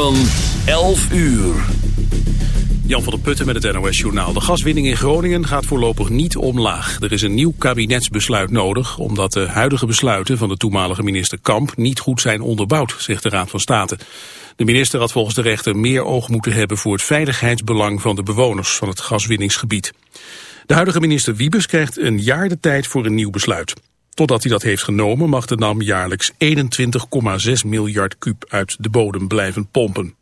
Van 11 uur. Jan van der Putten met het NOS-journaal. De gaswinning in Groningen gaat voorlopig niet omlaag. Er is een nieuw kabinetsbesluit nodig... omdat de huidige besluiten van de toenmalige minister Kamp... niet goed zijn onderbouwd, zegt de Raad van State. De minister had volgens de rechter meer oog moeten hebben... voor het veiligheidsbelang van de bewoners van het gaswinningsgebied. De huidige minister Wiebes krijgt een jaar de tijd voor een nieuw besluit. Totdat hij dat heeft genomen mag de NAM jaarlijks 21,6 miljard kuub uit de bodem blijven pompen.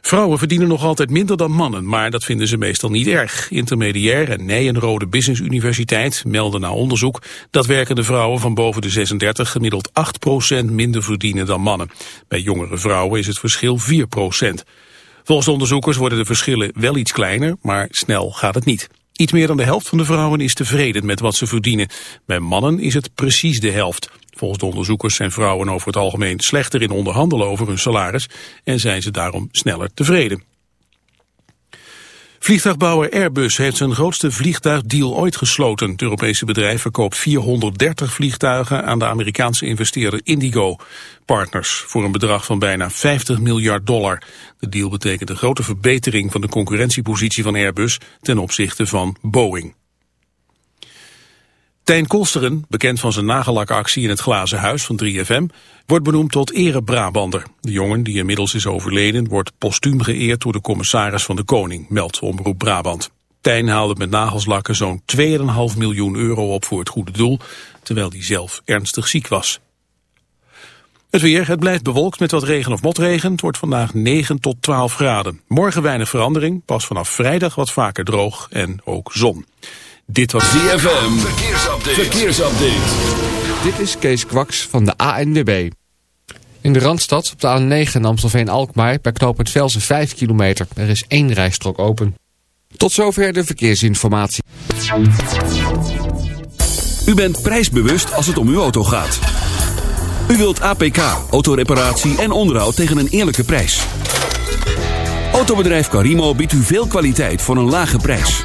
Vrouwen verdienen nog altijd minder dan mannen, maar dat vinden ze meestal niet erg. Intermediair en Nijenrode Business Universiteit melden na onderzoek dat werkende vrouwen van boven de 36 gemiddeld 8% minder verdienen dan mannen. Bij jongere vrouwen is het verschil 4%. Volgens de onderzoekers worden de verschillen wel iets kleiner, maar snel gaat het niet. Iets meer dan de helft van de vrouwen is tevreden met wat ze verdienen. Bij mannen is het precies de helft. Volgens de onderzoekers zijn vrouwen over het algemeen slechter in onderhandelen over hun salaris en zijn ze daarom sneller tevreden. Vliegtuigbouwer Airbus heeft zijn grootste vliegtuigdeal ooit gesloten. Het Europese bedrijf verkoopt 430 vliegtuigen aan de Amerikaanse investeerder Indigo Partners voor een bedrag van bijna 50 miljard dollar. De deal betekent een grote verbetering van de concurrentiepositie van Airbus ten opzichte van Boeing. Tijn Kolsteren, bekend van zijn nagellakactie in het glazen huis van 3FM, wordt benoemd tot ere-Brabander. De jongen, die inmiddels is overleden, wordt postuum geëerd door de commissaris van de Koning, meldt Omroep Brabant. Tijn haalde met nagelslakken zo'n 2,5 miljoen euro op voor het goede doel, terwijl hij zelf ernstig ziek was. Het weer, het blijft bewolkt met wat regen of motregen. Het wordt vandaag 9 tot 12 graden. Morgen weinig verandering, pas vanaf vrijdag wat vaker droog en ook zon. Dit was ZFM. Verkeersupdate. Verkeersupdate. Dit is Kees Kwaks van de ANWB. In de Randstad op de A9 Amstelveen-Alkmaar bij knooppunt Velsen 5 kilometer. Er is één rijstrook open. Tot zover de verkeersinformatie. U bent prijsbewust als het om uw auto gaat. U wilt APK, autoreparatie en onderhoud tegen een eerlijke prijs. Autobedrijf Carimo biedt u veel kwaliteit voor een lage prijs.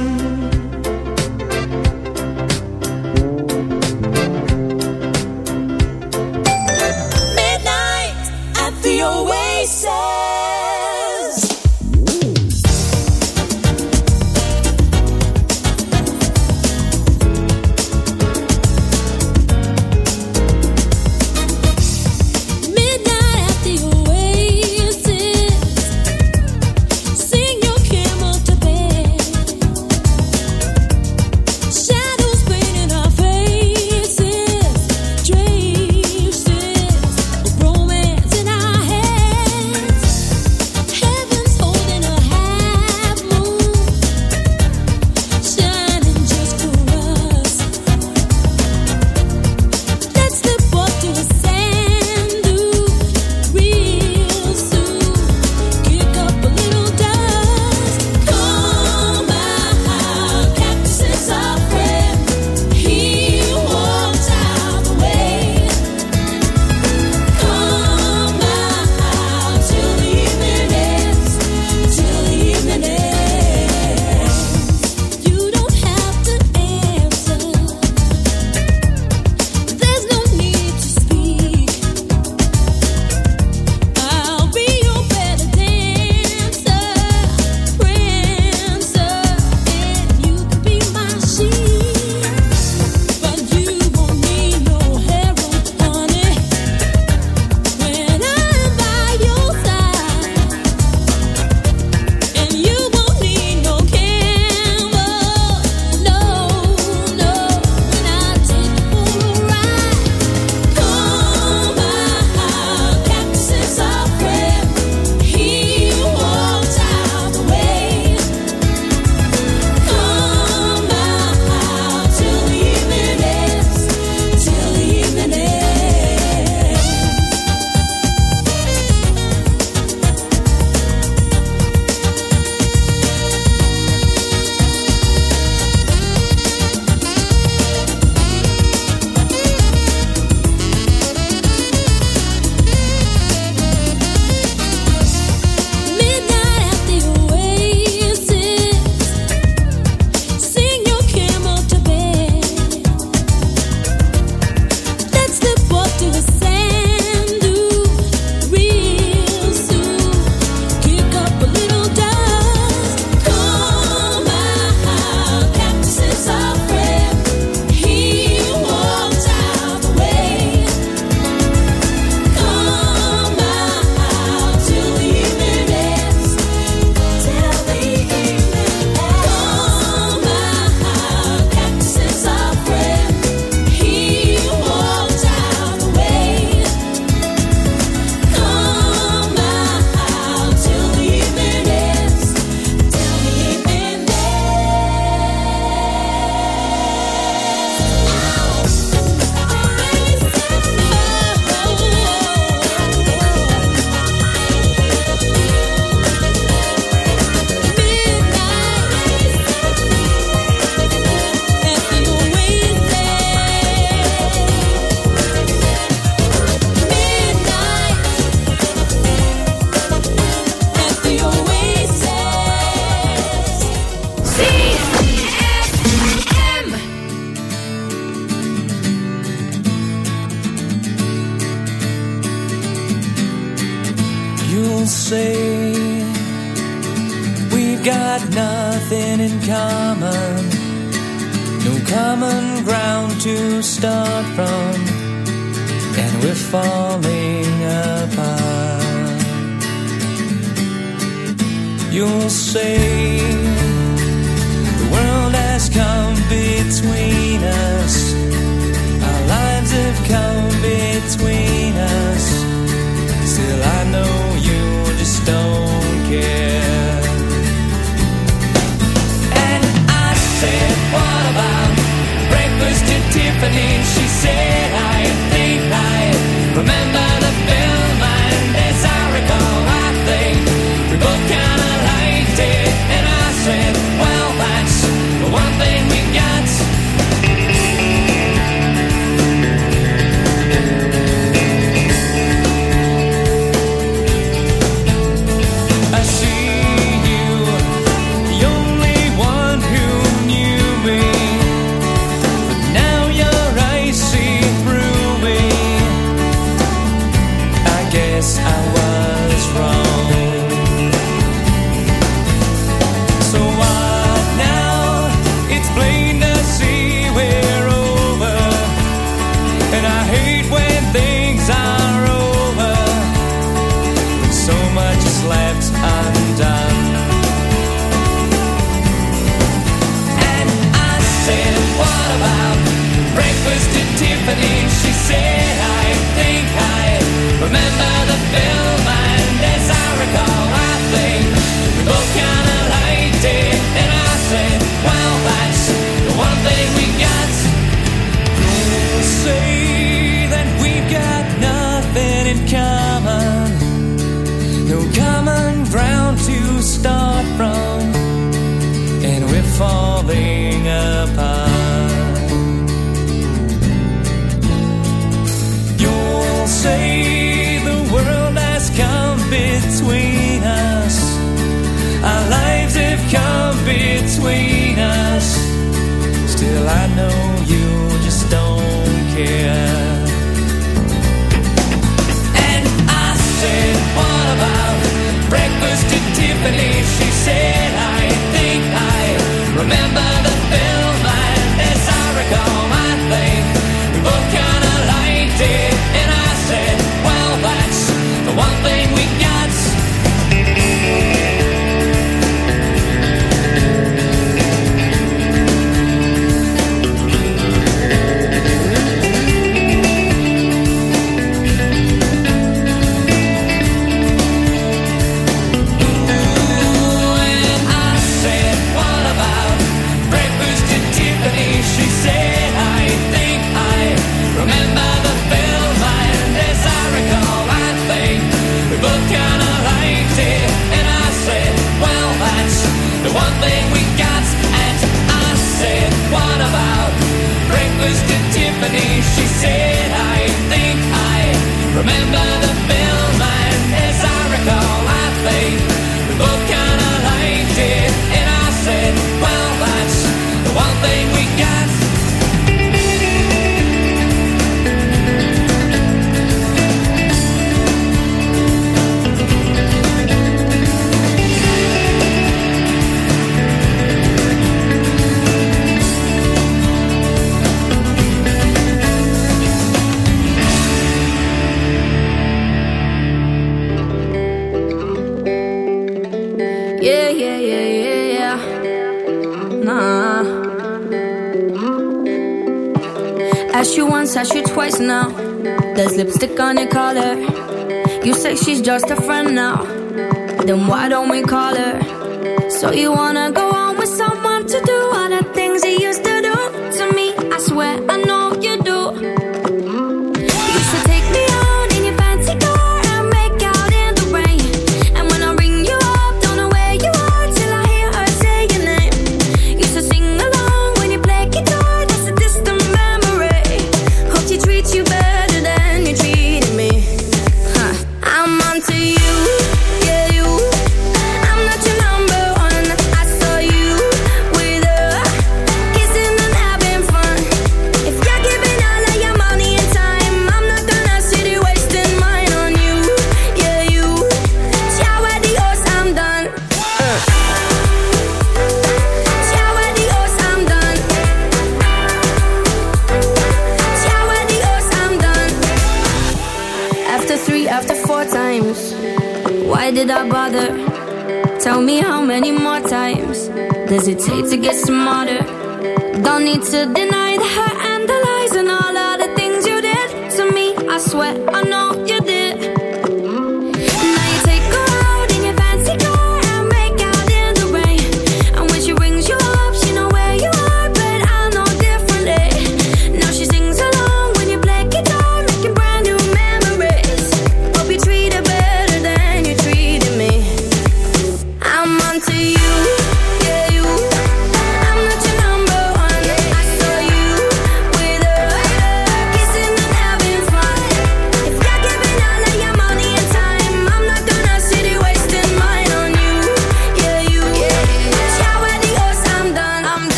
hesitate.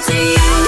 to you.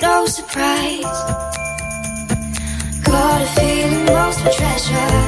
no surprise. Got a feeling most for treasure.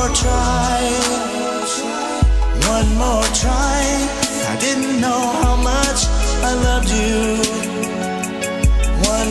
More try? One more try. I didn't know how much I loved you.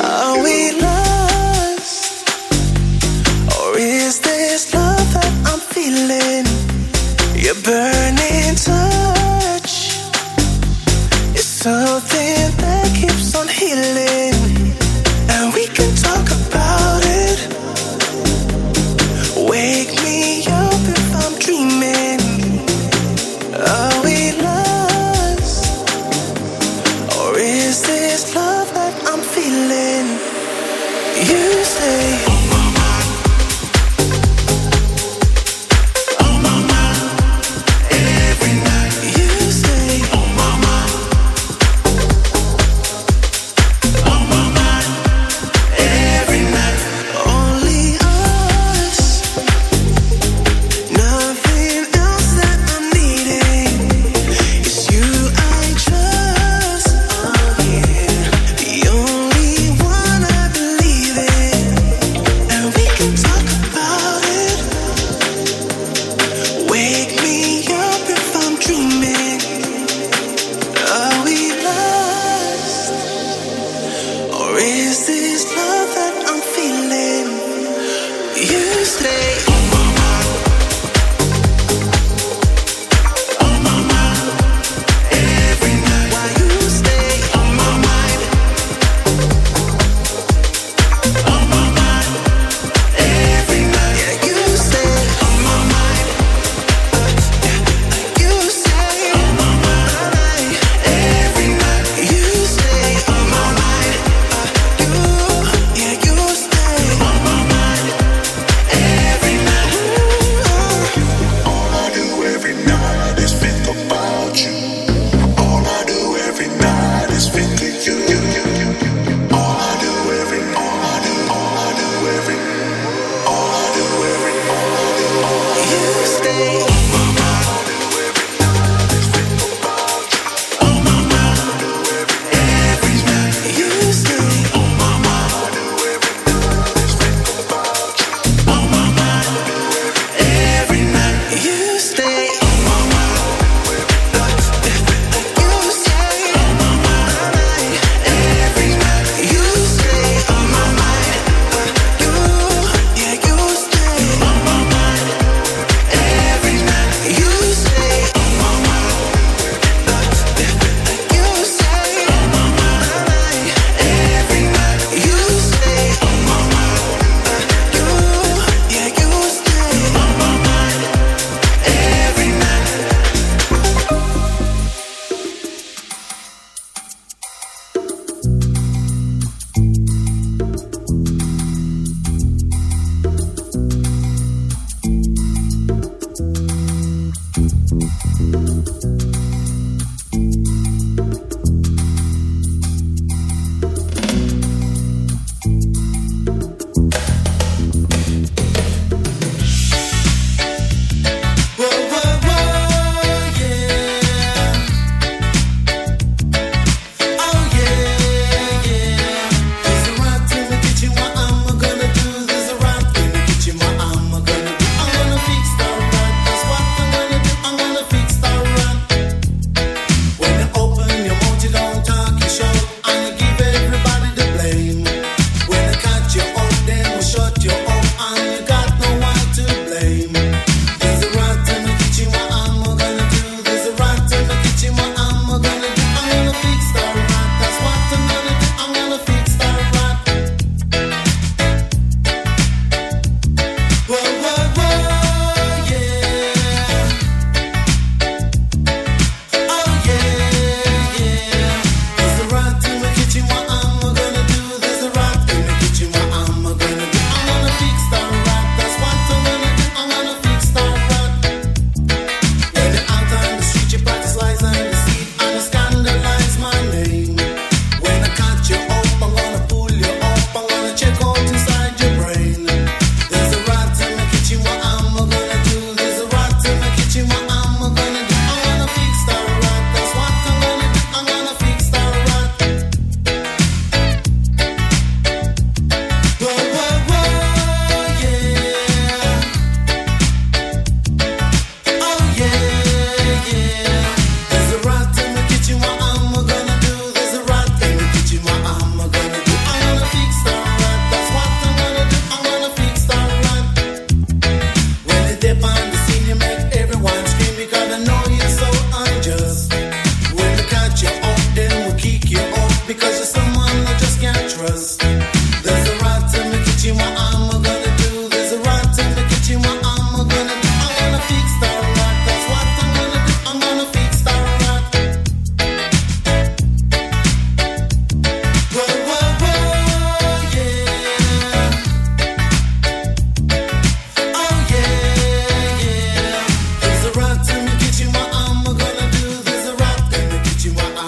Are we lost? Or is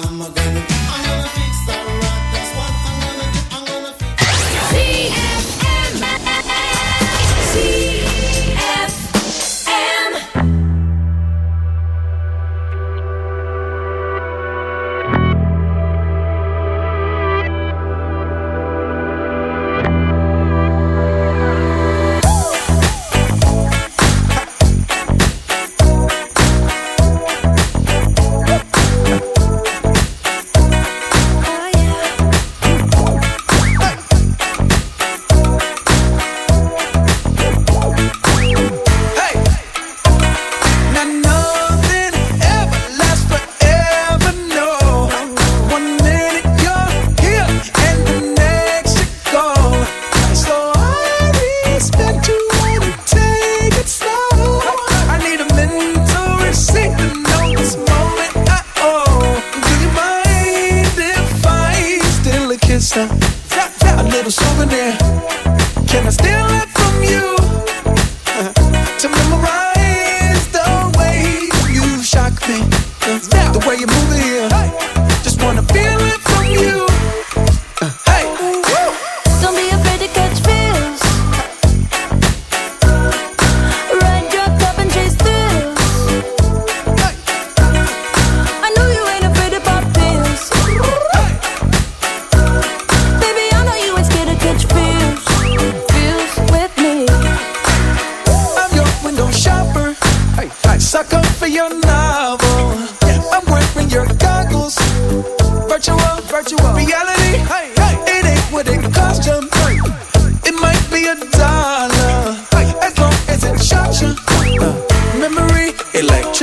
I'm gonna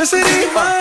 She said,